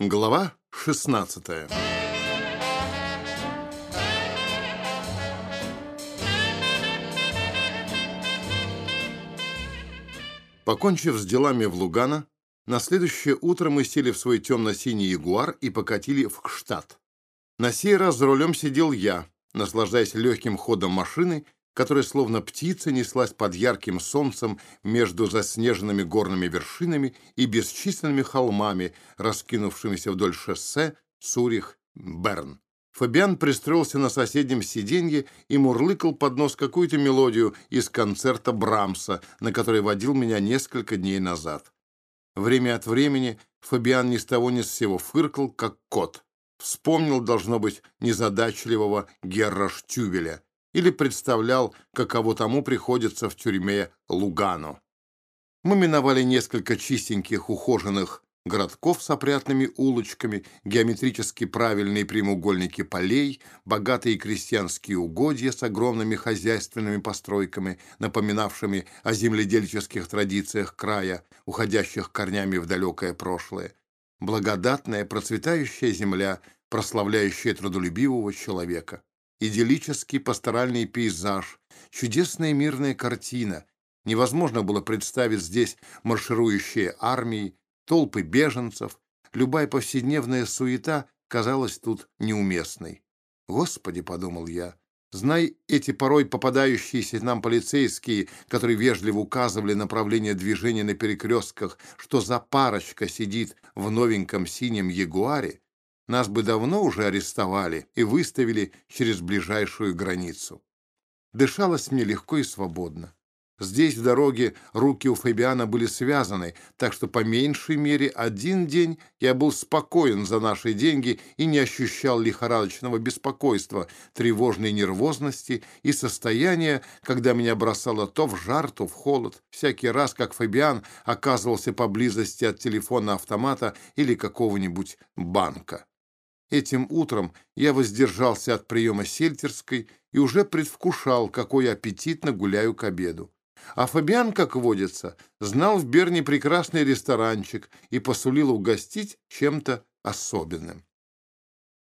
Глава 16 Покончив с делами в Лугано, на следующее утро мы сели в свой темно-синий ягуар и покатили в Кштадт. На сей раз за рулем сидел я, наслаждаясь легким ходом машины, которая словно птица неслась под ярким солнцем между заснеженными горными вершинами и бесчисленными холмами, раскинувшимися вдоль шоссе Цюрих-Берн. Фабиан пристроился на соседнем сиденье и мурлыкал под нос какую-то мелодию из концерта Брамса, на который водил меня несколько дней назад. Время от времени Фабиан ни с того ни с сего фыркал, как кот. Вспомнил, должно быть, незадачливого Герра Штюбеля или представлял, каково тому приходится в тюрьме Лугано. Мы миновали несколько чистеньких ухоженных городков с опрятными улочками, геометрически правильные прямоугольники полей, богатые крестьянские угодья с огромными хозяйственными постройками, напоминавшими о земледельческих традициях края, уходящих корнями в далекое прошлое. Благодатная, процветающая земля, прославляющая трудолюбивого человека. Идиллический пасторальный пейзаж, чудесная мирная картина. Невозможно было представить здесь марширующие армии, толпы беженцев, любая повседневная суета казалась тут неуместной. «Господи», — подумал я, — «знай эти порой попадающиеся нам полицейские, которые вежливо указывали направление движения на перекрестках, что за парочка сидит в новеньком синем ягуаре, нас бы давно уже арестовали и выставили через ближайшую границу». Дышалось мне легко и свободно. Здесь, в дороге, руки у Фабиана были связаны, так что по меньшей мере один день я был спокоен за наши деньги и не ощущал лихорадочного беспокойства, тревожной нервозности и состояния, когда меня бросало то в жар, то в холод, всякий раз, как Фабиан оказывался поблизости от телефона-автомата или какого-нибудь банка. Этим утром я воздержался от приема сельтерской и уже предвкушал, какой аппетитно гуляю к обеду. А Фабиан, как водится, знал в Берне прекрасный ресторанчик и посулил угостить чем-то особенным.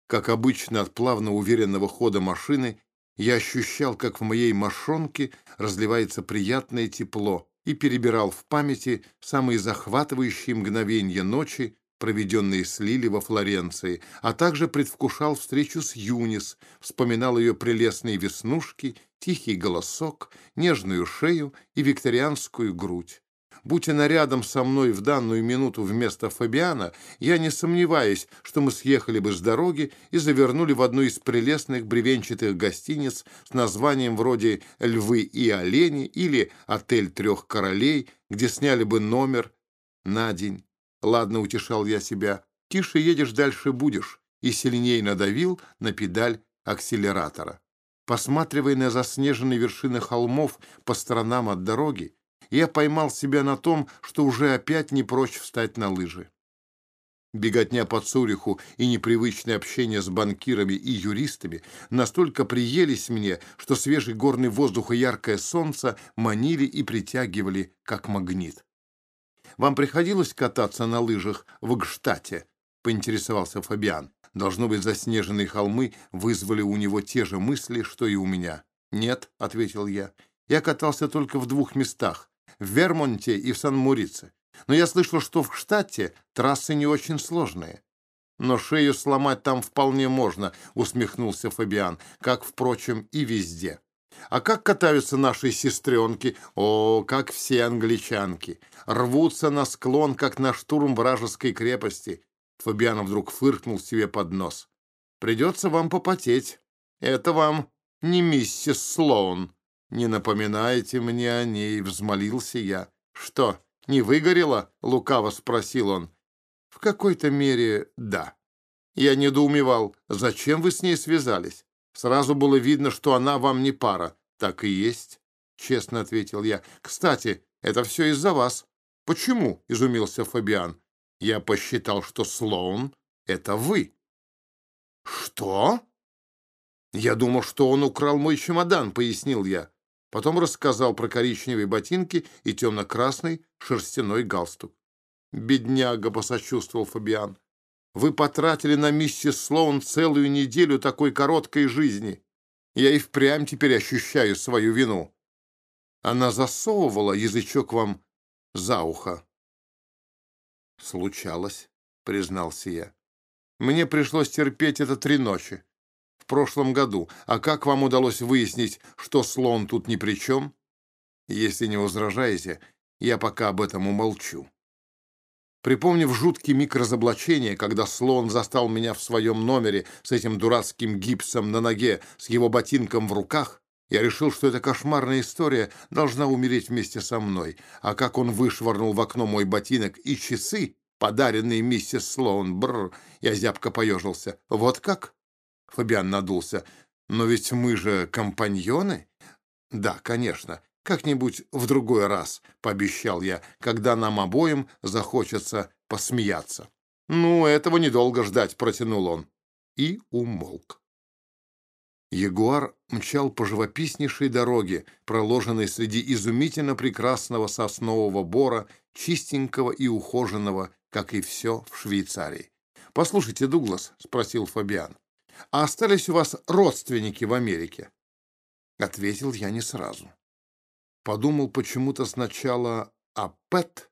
Как обычно, от плавно уверенного хода машины я ощущал, как в моей мошонке разливается приятное тепло и перебирал в памяти самые захватывающие мгновения ночи, проведенные с Лили во Флоренции, а также предвкушал встречу с Юнис, вспоминал ее прелестные веснушки, тихий голосок, нежную шею и викторианскую грудь. Будь она рядом со мной в данную минуту вместо Фабиана, я не сомневаюсь, что мы съехали бы с дороги и завернули в одну из прелестных бревенчатых гостиниц с названием вроде «Львы и олени» или «Отель трех королей», где сняли бы номер на день. Ладно, утешал я себя, тише едешь, дальше будешь, и сильнее надавил на педаль акселератора. Посматривая на заснеженные вершины холмов по сторонам от дороги, я поймал себя на том, что уже опять не прочь встать на лыжи. Беготня по Цюриху и непривычное общение с банкирами и юристами настолько приелись мне, что свежий горный воздух и яркое солнце манили и притягивали, как магнит. Вам приходилось кататься на лыжах в Гштате?» — поинтересовался Фабиан. Должно быть, заснеженные холмы вызвали у него те же мысли, что и у меня. «Нет», — ответил я. «Я катался только в двух местах — в Вермонте и в Сан-Мурице. Но я слышал, что в Штате трассы не очень сложные». «Но шею сломать там вполне можно», — усмехнулся Фабиан, «как, впрочем, и везде». А как катаются наши сестренки? О, как все англичанки! Рвутся на склон, как на штурм вражеской крепости. Фабиано вдруг фыркнул себе под нос. Придется вам попотеть. Это вам не миссис Слоун. Не напоминайте мне о ней, взмолился я. Что, не выгорело? Лукаво спросил он. В какой-то мере да. Я недоумевал, зачем вы с ней связались? Сразу было видно, что она вам не пара. Так и есть, честно ответил я. Кстати, это все из-за вас. Почему? Изумился Фабиан. Я посчитал, что Слоун — это вы. Что? Я думал, что он украл мой чемодан, пояснил я. Потом рассказал про коричневые ботинки и темно-красный шерстяной галстук. «Бедняга!» — посочувствовал Фабиан. Вы потратили на миссис Слоун целую неделю такой короткой жизни. Я и впрямь теперь ощущаю свою вину. Она засовывала язычок вам за ухо. Случалось, признался я. Мне пришлось терпеть это три ночи. В прошлом году. А как вам удалось выяснить, что слон тут ни при чем? Если не возражаете, я пока об этом умолчу. Припомнив жуткий миг разоблачения, когда слон застал меня в своем номере с этим дурацким гипсом на ноге, с его ботинком в руках, я решил, что эта кошмарная история должна умереть вместе со мной. А как он вышвырнул в окно мой ботинок и часы, подаренные миссис Слоун, бррр, я зябко поежился. Вот как? Фабиан надулся. Но ведь мы же компаньоны? Да, конечно. «Как-нибудь в другой раз», — пообещал я, «когда нам обоим захочется посмеяться». «Ну, этого недолго ждать», — протянул он. И умолк. Ягуар мчал по живописнейшей дороге, проложенной среди изумительно прекрасного соснового бора, чистенького и ухоженного, как и все в Швейцарии. «Послушайте, Дуглас», — спросил Фабиан, — «а остались у вас родственники в Америке?» Ответил я не сразу. Подумал почему-то сначала о Пэт,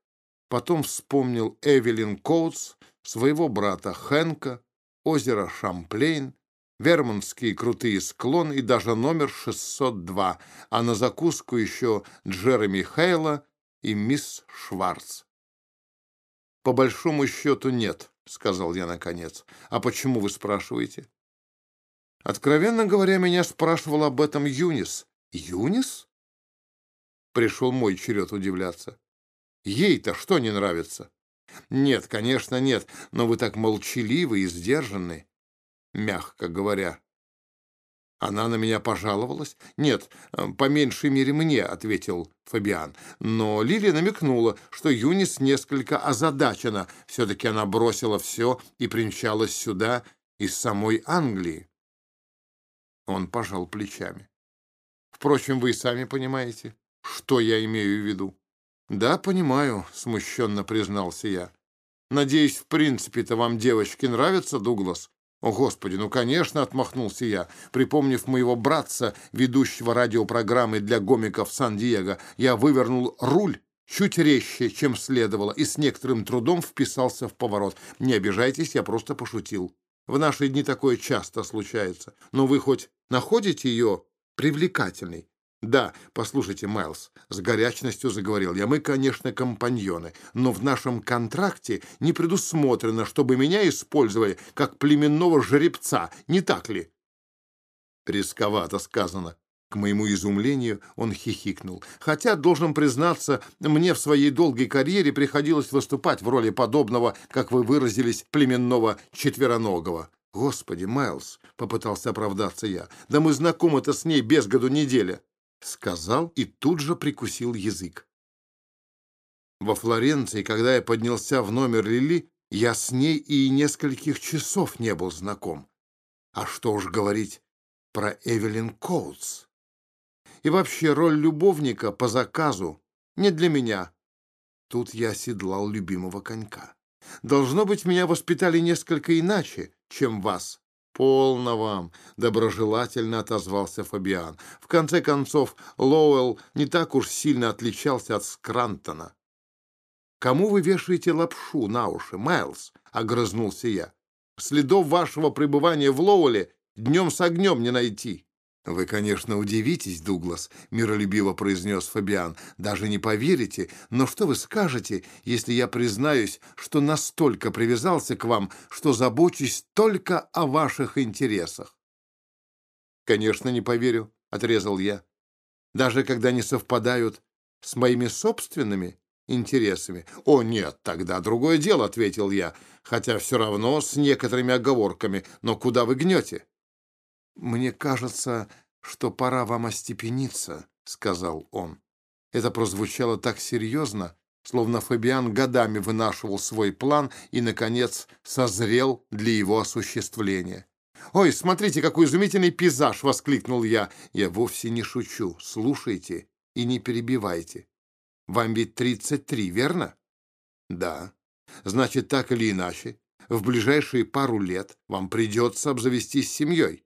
потом вспомнил Эвелин Коутс, своего брата Хэнка, озеро Шамплейн, Вермонтские крутые склоны и даже номер 602, а на закуску еще Джереми Хейла и мисс Шварц. «По большому счету нет», — сказал я наконец. «А почему вы спрашиваете?» Откровенно говоря, меня спрашивал об этом Юнис. «Юнис?» Пришел мой черед удивляться. Ей-то что не нравится? Нет, конечно, нет, но вы так молчаливы и сдержанны, мягко говоря. Она на меня пожаловалась? Нет, по меньшей мере мне, ответил Фабиан. Но Лили намекнула, что Юнис несколько озадачена. Все-таки она бросила все и примчалась сюда из самой Англии. Он пожал плечами. Впрочем, вы и сами понимаете. Что я имею в виду? Да, понимаю, смущенно признался я. Надеюсь, в принципе-то вам девочки нравятся, Дуглас? О, Господи, ну, конечно, отмахнулся я. Припомнив моего братца, ведущего радиопрограммы для гомиков Сан-Диего, я вывернул руль чуть резче, чем следовало, и с некоторым трудом вписался в поворот. Не обижайтесь, я просто пошутил. В наши дни такое часто случается. Но вы хоть находите ее привлекательной? «Да, послушайте, Майлз», — с горячностью заговорил я, — «мы, конечно, компаньоны, но в нашем контракте не предусмотрено, чтобы меня использовали как племенного жеребца, не так ли?» Рисковато сказано. К моему изумлению он хихикнул. Хотя, должен признаться, мне в своей долгой карьере приходилось выступать в роли подобного, как вы выразились, племенного четвероногого. «Господи, Майлз!» — попытался оправдаться я. «Да мы знакомы-то с ней без году неделя!» Сказал и тут же прикусил язык. Во Флоренции, когда я поднялся в номер Лили, я с ней и нескольких часов не был знаком. А что уж говорить про Эвелин Коутс. И вообще роль любовника по заказу не для меня. Тут я оседлал любимого конька. Должно быть, меня воспитали несколько иначе, чем вас. «Полно вам!» — доброжелательно отозвался Фабиан. «В конце концов, Лоуэлл не так уж сильно отличался от Скрантона». «Кому вы вешаете лапшу на уши, Майлз?» — огрызнулся я. «Следов вашего пребывания в Лоуэлле днем с огнем не найти». «Вы, конечно, удивитесь, Дуглас», — миролюбиво произнес Фабиан. «Даже не поверите, но что вы скажете, если я признаюсь, что настолько привязался к вам, что забочусь только о ваших интересах?» «Конечно, не поверю», — отрезал я. «Даже когда не совпадают с моими собственными интересами?» «О, нет, тогда другое дело», — ответил я, «хотя все равно с некоторыми оговорками. Но куда вы гнете?» «Мне кажется, что пора вам остепениться», — сказал он. Это прозвучало так серьезно, словно Фабиан годами вынашивал свой план и, наконец, созрел для его осуществления. «Ой, смотрите, какой изумительный пейзаж!» — воскликнул я. «Я вовсе не шучу. Слушайте и не перебивайте. Вам ведь 33, верно?» «Да. Значит, так или иначе, в ближайшие пару лет вам придется обзавестись семьей.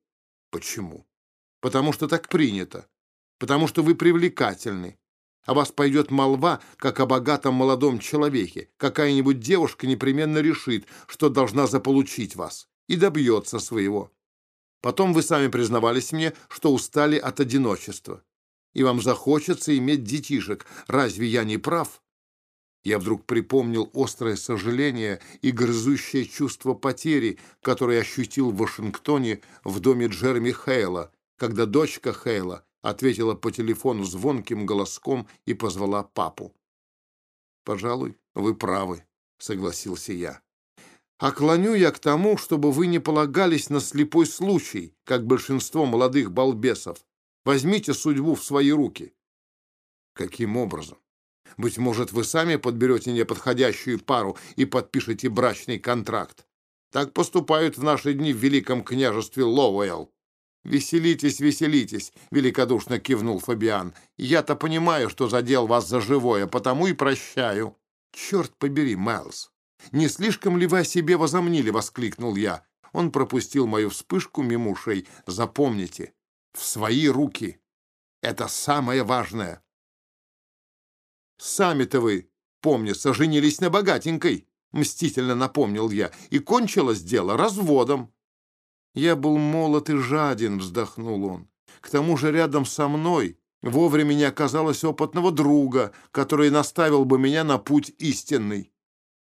Почему? Потому что так принято. Потому что вы привлекательны. О вас пойдет молва, как о богатом молодом человеке. Какая-нибудь девушка непременно решит, что должна заполучить вас, и добьется своего. Потом вы сами признавались мне, что устали от одиночества. И вам захочется иметь детишек. Разве я не прав? Я вдруг припомнил острое сожаление и грызущее чувство потери, которое ощутил в Вашингтоне в доме Джереми Хейла, когда дочка Хейла ответила по телефону звонким голоском и позвала папу. «Пожалуй, вы правы», — согласился я. «А клоню я к тому, чтобы вы не полагались на слепой случай, как большинство молодых балбесов. Возьмите судьбу в свои руки». «Каким образом?» Быть может, вы сами подберете неподходящую пару и подпишете брачный контракт. Так поступают в наши дни в Великом княжестве Лоуэлл. «Веселитесь, веселитесь», — великодушно кивнул Фабиан. «Я-то понимаю, что задел вас за живое, потому и прощаю». «Черт побери, Майлз! Не слишком ли вы о себе возомнили?» — воскликнул я. Он пропустил мою вспышку мимо ушей. «Запомните, в свои руки. Это самое важное». Сами-то вы, помнится, женились на богатенькой, мстительно напомнил я, и кончилось дело разводом. Я был молод и жаден, вздохнул он. К тому же рядом со мной вовремя не оказалось опытного друга, который наставил бы меня на путь истинный.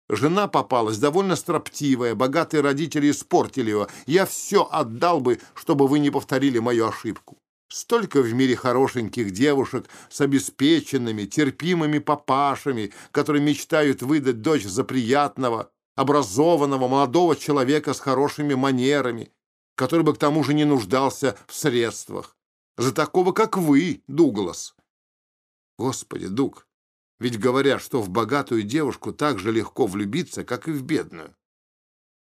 Жена попалась довольно строптивая, богатые родители испортили ее. Я все отдал бы, чтобы вы не повторили мою ошибку. Столько в мире хорошеньких девушек с обеспеченными, терпимыми папашами, которые мечтают выдать дочь за приятного, образованного, молодого человека с хорошими манерами, который бы к тому же не нуждался в средствах. За такого, как вы, Дуглас. Господи, Дуг, ведь говорят, что в богатую девушку так же легко влюбиться, как и в бедную.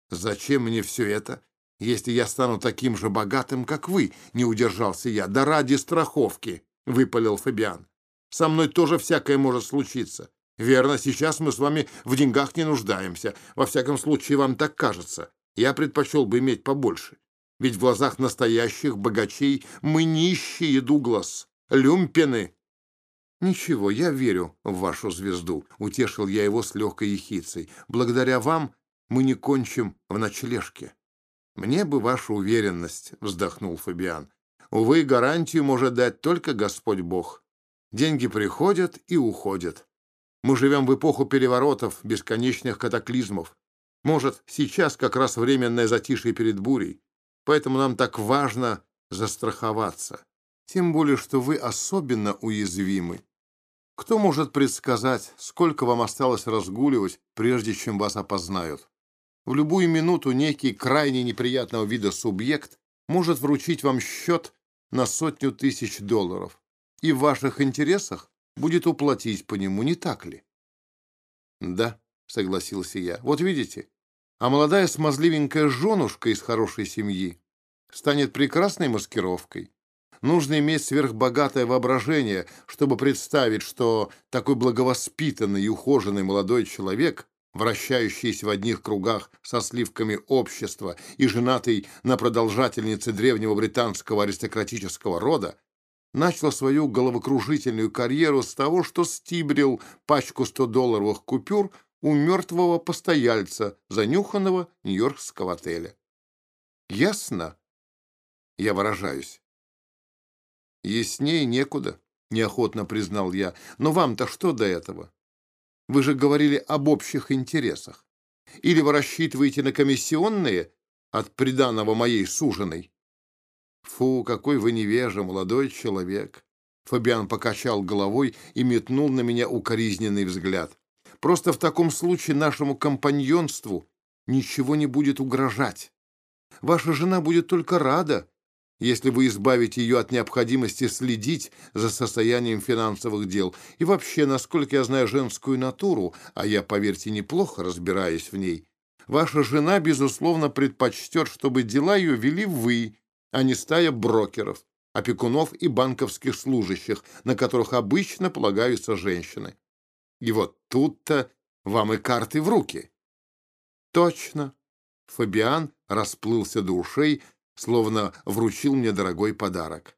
Зачем мне все это, если я стану таким же богатым, как вы, не удержался я. Да ради страховки, выпалил Фабиан. Со мной тоже всякое может случиться. Верно, сейчас мы с вами в деньгах не нуждаемся. Во всяком случае, вам так кажется. Я предпочел бы иметь побольше. Ведь в глазах настоящих богачей мы нищие, Дуглас, люмпены. Ничего, я верю в вашу звезду, утешил я его с легкой ехицей. Благодаря вам мы не кончим в ночлежке. «Мне бы ваша уверенность», — вздохнул Фабиан. «Увы, гарантию может дать только Господь Бог. Деньги приходят и уходят. Мы живем в эпоху переворотов, бесконечных катаклизмов. Может, сейчас как раз временное затишье перед бурей. Поэтому нам так важно застраховаться. Тем более, что вы особенно уязвимы. Кто может предсказать, сколько вам осталось разгуливать, прежде чем вас опознают? В любую минуту некий крайне неприятного вида субъект может вручить вам счет на сотню тысяч долларов, и в ваших интересах будет уплатить по нему, не так ли? Да, согласился я. Вот видите, а молодая смазливенькая женушка из хорошей семьи станет прекрасной маскировкой. Нужно иметь сверхбогатое воображение, чтобы представить, что такой благовоспитанный и ухоженный молодой человек вращающийся в одних кругах со сливками общества и женатый на продолжательнице древнего британского аристократического рода, начал свою головокружительную карьеру с того, что стибрил пачку 100-долларовых купюр у мертвого постояльца, занюханного нью-йоркского отеля. Ясно? Я выражаюсь. Яснее некуда, неохотно признал я. Но вам-то что до этого? Вы же говорили об общих интересах. Или вы рассчитываете на комиссионные от приданого моей суженой? Фу, какой вы невежа, молодой человек. Фабиан покачал головой и метнул на меня укоризненный взгляд. Просто в таком случае нашему компаньонству ничего не будет угрожать. Ваша жена будет только рада, если вы избавите ее от необходимости следить за состоянием финансовых дел. И вообще, насколько я знаю женскую натуру, а я, поверьте, неплохо разбираюсь в ней, ваша жена, безусловно, предпочтет, чтобы дела ее вели вы, а не стая брокеров, опекунов и банковских служащих, на которых обычно полагаются женщины. И вот тут-то вам и карты в руки. Точно, Фабиан расплылся до ушей, словно вручил мне дорогой подарок.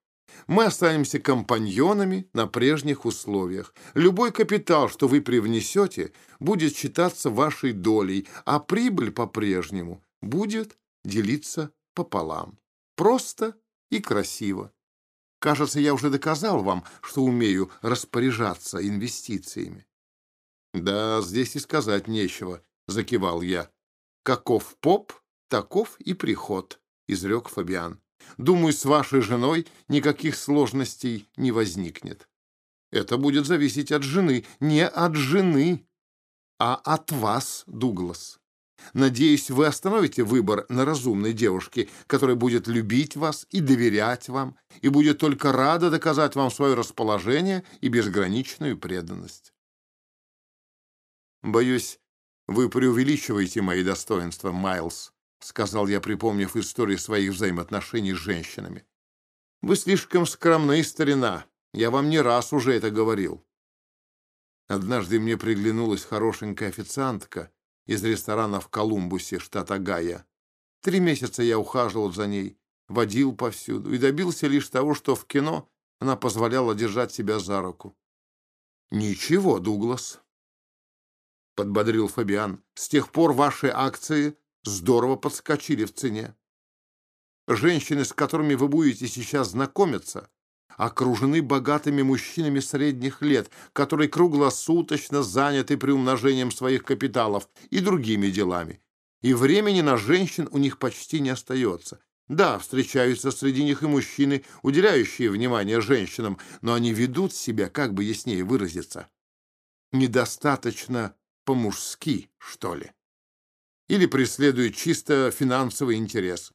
Мы останемся компаньонами на прежних условиях. Любой капитал, что вы привнесете, будет считаться вашей долей, а прибыль по-прежнему будет делиться пополам. Просто и красиво. Кажется, я уже доказал вам, что умею распоряжаться инвестициями. Да, здесь и сказать нечего, закивал я. Каков поп, таков и приход, изрек Фабиан. Думаю, с вашей женой никаких сложностей не возникнет. Это будет зависеть от жены, не от жены, а от вас, Дуглас. Надеюсь, вы остановите выбор на разумной девушке, которая будет любить вас и доверять вам, и будет только рада доказать вам свое расположение и безграничную преданность. Боюсь, вы преувеличиваете мои достоинства, Майлз, сказал я, припомнив историю своих взаимоотношений с женщинами. Вы слишком скромны, старина. Я вам не раз уже это говорил. Однажды мне приглянулась хорошенькая официантка, из ресторана в Колумбусе, штат Огайо. Три месяца я ухаживал за ней, водил повсюду и добился лишь того, что в кино она позволяла держать себя за руку. «Ничего, Дуглас», — подбодрил Фабиан, — «с тех пор ваши акции здорово подскочили в цене. Женщины, с которыми вы будете сейчас знакомиться, окружены богатыми мужчинами средних лет, которые круглосуточно заняты приумножением своих капиталов и другими делами. И времени на женщин у них почти не остается. Да, встречаются среди них и мужчины, уделяющие внимание женщинам, но они ведут себя, как бы яснее выразиться, недостаточно по-мужски, что ли. Или преследуют чисто финансовый интерес.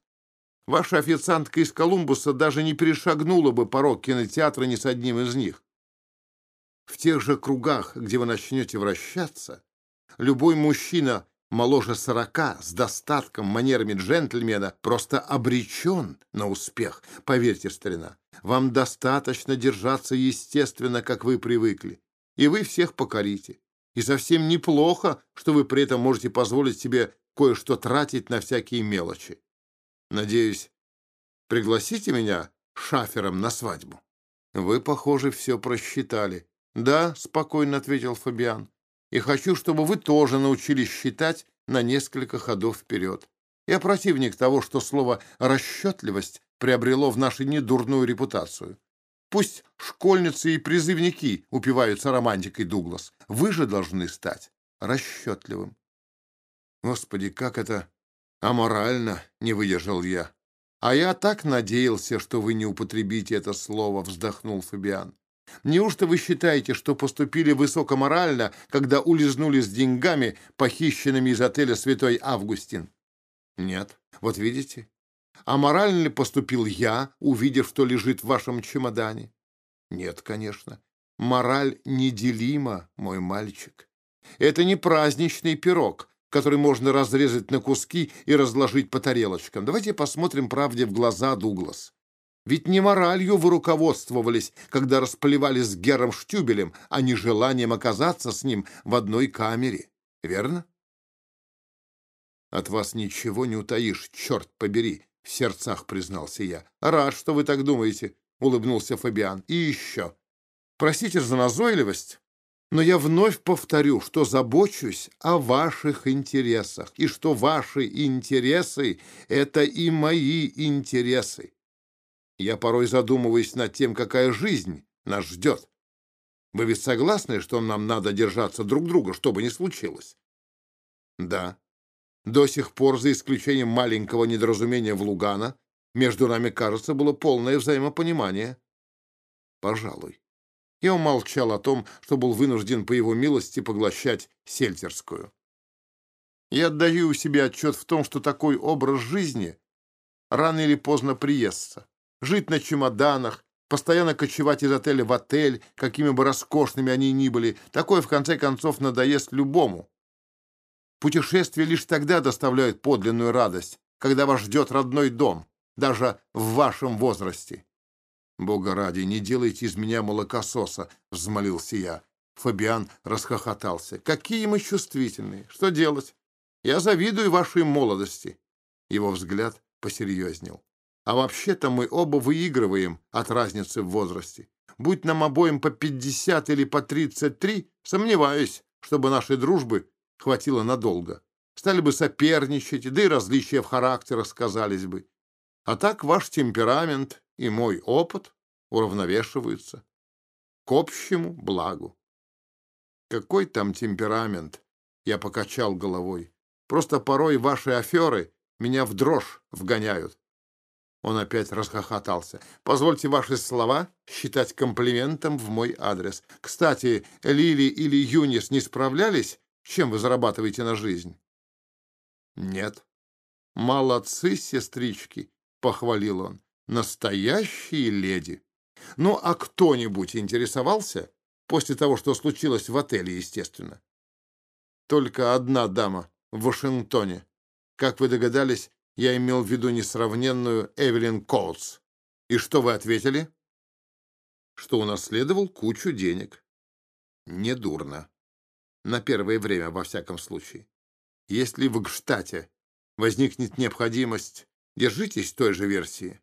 Ваша официантка из Колумбуса даже не перешагнула бы порог кинотеатра ни с одним из них. В тех же кругах, где вы начнете вращаться, любой мужчина моложе сорока, с достатком, манерами джентльмена, просто обречен на успех. Поверьте, старина, вам достаточно держаться естественно, как вы привыкли, и вы всех покорите. И совсем неплохо, что вы при этом можете позволить себе кое-что тратить на всякие мелочи. Надеюсь, пригласите меня шафером на свадьбу?» «Вы, похоже, все просчитали». «Да», — спокойно ответил Фабиан. «И хочу, чтобы вы тоже научились считать на несколько ходов вперед. Я противник того, что слово «расчетливость» приобрело в нашей недурную репутацию. Пусть школьницы и призывники упиваются романтикой, Дуглас. Вы же должны стать расчетливым. Господи, как это «Аморально», — не выдержал я. «А я так надеялся, что вы не употребите это слово», — вздохнул Фабиан. «Неужто вы считаете, что поступили высокоморально, когда улизнули с деньгами, похищенными из отеля «Святой Августин»?» «Нет. Вот видите? А морально ли поступил я, увидев, что лежит в вашем чемодане?» «Нет, конечно. Мораль неделима, мой мальчик. Это не праздничный пирог, который можно разрезать на куски и разложить по тарелочкам. Давайте посмотрим правде в глаза, Дуглас. Ведь не моралью вы руководствовались, когда расплевали с Гером Штюбелем, а не желанием оказаться с ним в одной камере. Верно? От вас ничего не утаишь, черт побери, — в сердцах признался я. Рад, что вы так думаете, — улыбнулся Фабиан. И еще. Простите за назойливость, но я вновь повторю, что забочусь о ваших интересах, и что ваши интересы — это и мои интересы. Я порой задумываюсь над тем, какая жизнь нас ждет. Вы ведь согласны, что нам надо держаться друг друга, что бы ни случилось? Да. До сих пор, за исключением маленького недоразумения в Лугана, между нами, кажется, было полное взаимопонимание. Пожалуй. Я умолчал о том, что был вынужден по его милости поглощать сельтерскую. Я отдаю себе отчет в том, что такой образ жизни рано или поздно приестся. Жить на чемоданах, постоянно кочевать из отеля в отель, какими бы роскошными они ни были, такое в конце концов надоест любому. Путешествия лишь тогда доставляют подлинную радость, когда вас ждет родной дом, даже в вашем возрасте. «Бога ради, не делайте из меня молокососа!» — взмолился я. Фабиан расхохотался. «Какие мы чувствительные! Что делать? Я завидую вашей молодости. Его взгляд посерьезнел. А вообще-то мы оба выигрываем от разницы в возрасте. Будь нам обоим по 50 или по 33, сомневаюсь, чтобы нашей дружбы хватило надолго. Стали бы соперничать, да и различия в характерах сказались бы. А так ваш темперамент и мой опыт уравновешиваются к общему благу. Какой там темперамент? Я покачал головой. Просто порой ваши аферы меня в дрожь вгоняют. Он опять расхохотался. «Позвольте ваши слова считать комплиментом в мой адрес. Кстати, Лили или Юнис не справлялись? Чем вы зарабатываете на жизнь?» «Нет». «Молодцы, сестрички», — похвалил он. «Настоящие леди». «Ну, а кто-нибудь интересовался?» После того, что случилось в отеле, естественно. Только одна дама в Вашингтоне. Как вы догадались, я имел в виду несравненную Эвелин Коутс. И что вы ответили? Что унаследовал кучу денег. Недурно. На первое время, во всяком случае. Если в Гштате возникнет необходимость, держитесь той же версии.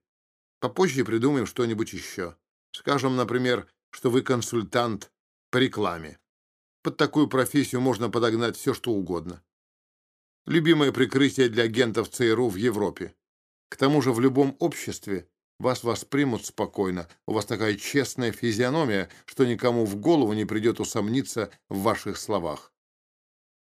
Попозже придумаем что-нибудь еще. Скажем, например, что вы консультант по рекламе. Под такую профессию можно подогнать все, что угодно. Любимое прикрытие для агентов ЦРУ в Европе. К тому же в любом обществе вас воспримут спокойно. У вас такая честная физиономия, что никому в голову не придет усомниться в ваших словах.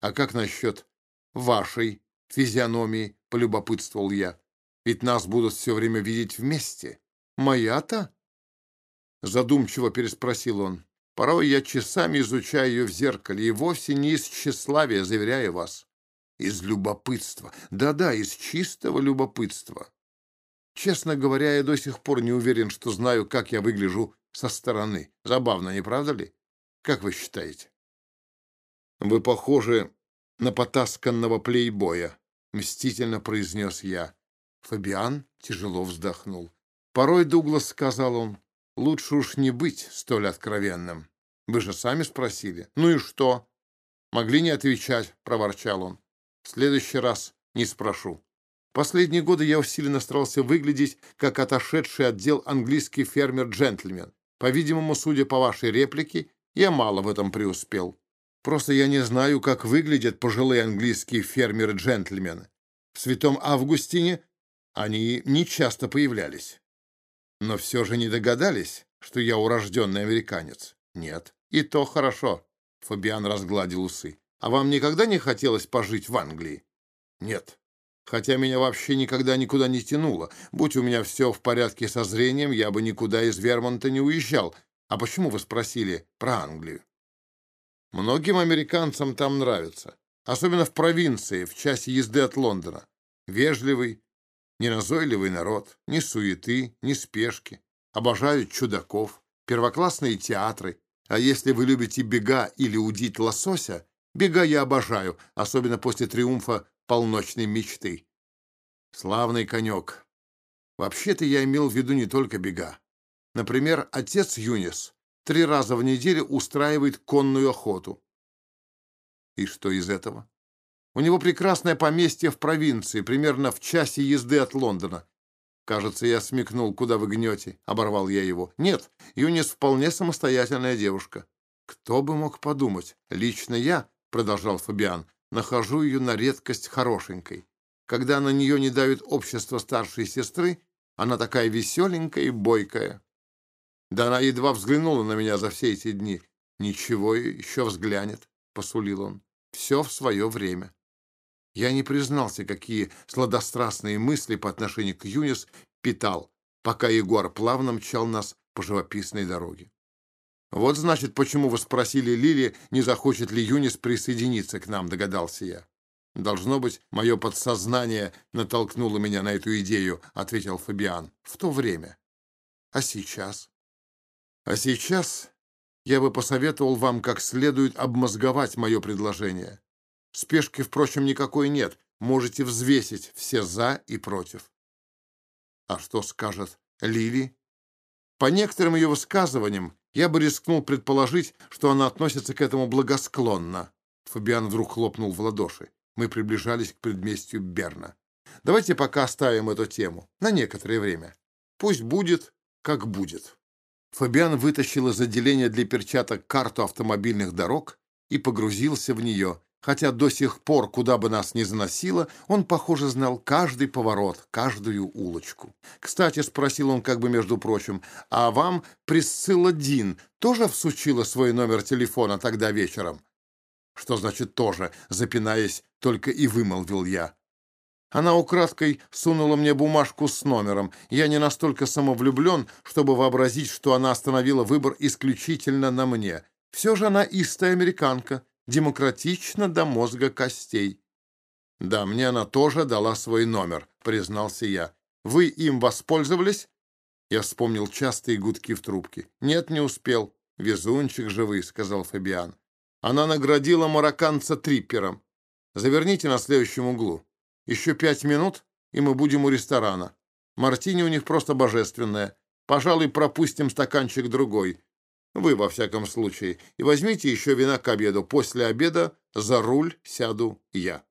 А как насчет вашей физиономии, полюбопытствовал я. Ведь нас будут все время видеть вместе. Моя-то? Задумчиво переспросил он. Порой я часами изучаю ее в зеркале, и вовсе не из тщеславия, заверяю вас. Из любопытства. Да-да, из чистого любопытства. Честно говоря, я до сих пор не уверен, что знаю, как я выгляжу со стороны. Забавно, не правда ли? Как вы считаете? Вы похожи на потасканного плейбоя, мстительно произнес я. Фабиан тяжело вздохнул. Порой, Дуглас, сказал он, Лучше уж не быть столь откровенным. Вы же сами спросили. Ну и что? Могли не отвечать, проворчал он. В следующий раз не спрошу. Последние годы я усиленно старался выглядеть, как отошедший отдел английский фермер-джентльмен. По-видимому, судя по вашей реплике, я мало в этом преуспел. Просто я не знаю, как выглядят пожилые английские фермеры-джентльмены. В Святом Августине они не часто появлялись. Но все же не догадались, что я урожденный американец? Нет. И то хорошо. Фабиан разгладил усы. А вам никогда не хотелось пожить в Англии? Нет. Хотя меня вообще никогда никуда не тянуло. Будь у меня все в порядке со зрением, я бы никуда из Вермонта не уезжал. А почему вы спросили про Англию? Многим американцам там нравится. Особенно в провинции, в часе езды от Лондона. Вежливый, Неназойливый народ, ни суеты, ни спешки. Обожают чудаков, первоклассные театры. А если вы любите бега или удить лосося, бега я обожаю, особенно после триумфа полночной мечты. Славный конек. Вообще-то я имел в виду не только бега. Например, отец Юнис три раза в неделю устраивает конную охоту. И что из этого? У него прекрасное поместье в провинции, примерно в часе езды от Лондона. Кажется, я смекнул, куда вы гнете, — оборвал я его. Нет, Юнис вполне самостоятельная девушка. Кто бы мог подумать? Лично я, — продолжал Фабиан, — нахожу ее на редкость хорошенькой. Когда на нее не давит общество старшей сестры, она такая веселенькая и бойкая. Да она едва взглянула на меня за все эти дни. Ничего, еще взглянет, — посулил он. Все в свое время. Я не признался, какие сладострастные мысли по отношению к Юнис питал, пока Егор плавно мчал нас по живописной дороге. «Вот, значит, почему вы спросили Лили, не захочет ли Юнис присоединиться к нам», — догадался я. «Должно быть, мое подсознание натолкнуло меня на эту идею», — ответил Фабиан. «В то время. А сейчас?» «А сейчас я бы посоветовал вам как следует обмозговать мое предложение. Спешки, впрочем, никакой нет. Можете взвесить все «за» и «против». А что скажет Лили? По некоторым ее высказываниям я бы рискнул предположить, что она относится к этому благосклонно. Фабиан вдруг хлопнул в ладоши. Мы приближались к предместью Берна. Давайте пока оставим эту тему на некоторое время. Пусть будет, как будет». Фабиан вытащил из отделения для перчаток карту автомобильных дорог и погрузился в нее, хотя до сих пор, куда бы нас ни заносило, он, похоже, знал каждый поворот, каждую улочку. «Кстати», — спросил он как бы между прочим, «а вам Присцилла Дин тоже всучила свой номер телефона тогда вечером?» «Что значит «тоже», — запинаясь, только и вымолвил я. Она украдкой сунула мне бумажку с номером. Я не настолько самовлюблен, чтобы вообразить, что она остановила выбор исключительно на мне. Все же она истая американка, демократично до мозга костей. «Да, мне она тоже дала свой номер», — признался я. «Вы им воспользовались?» Я вспомнил частые гудки в трубке. «Нет, не успел. Везунчик же вы», — сказал Фабиан. Она наградила марокканца триппером. «Заверните на следующем углу. Еще пять минут, и мы будем у ресторана. Мартини у них просто божественная. Пожалуй, пропустим стаканчик другой. Вы, во всяком случае. И возьмите еще вина к обеду. После обеда за руль сяду я.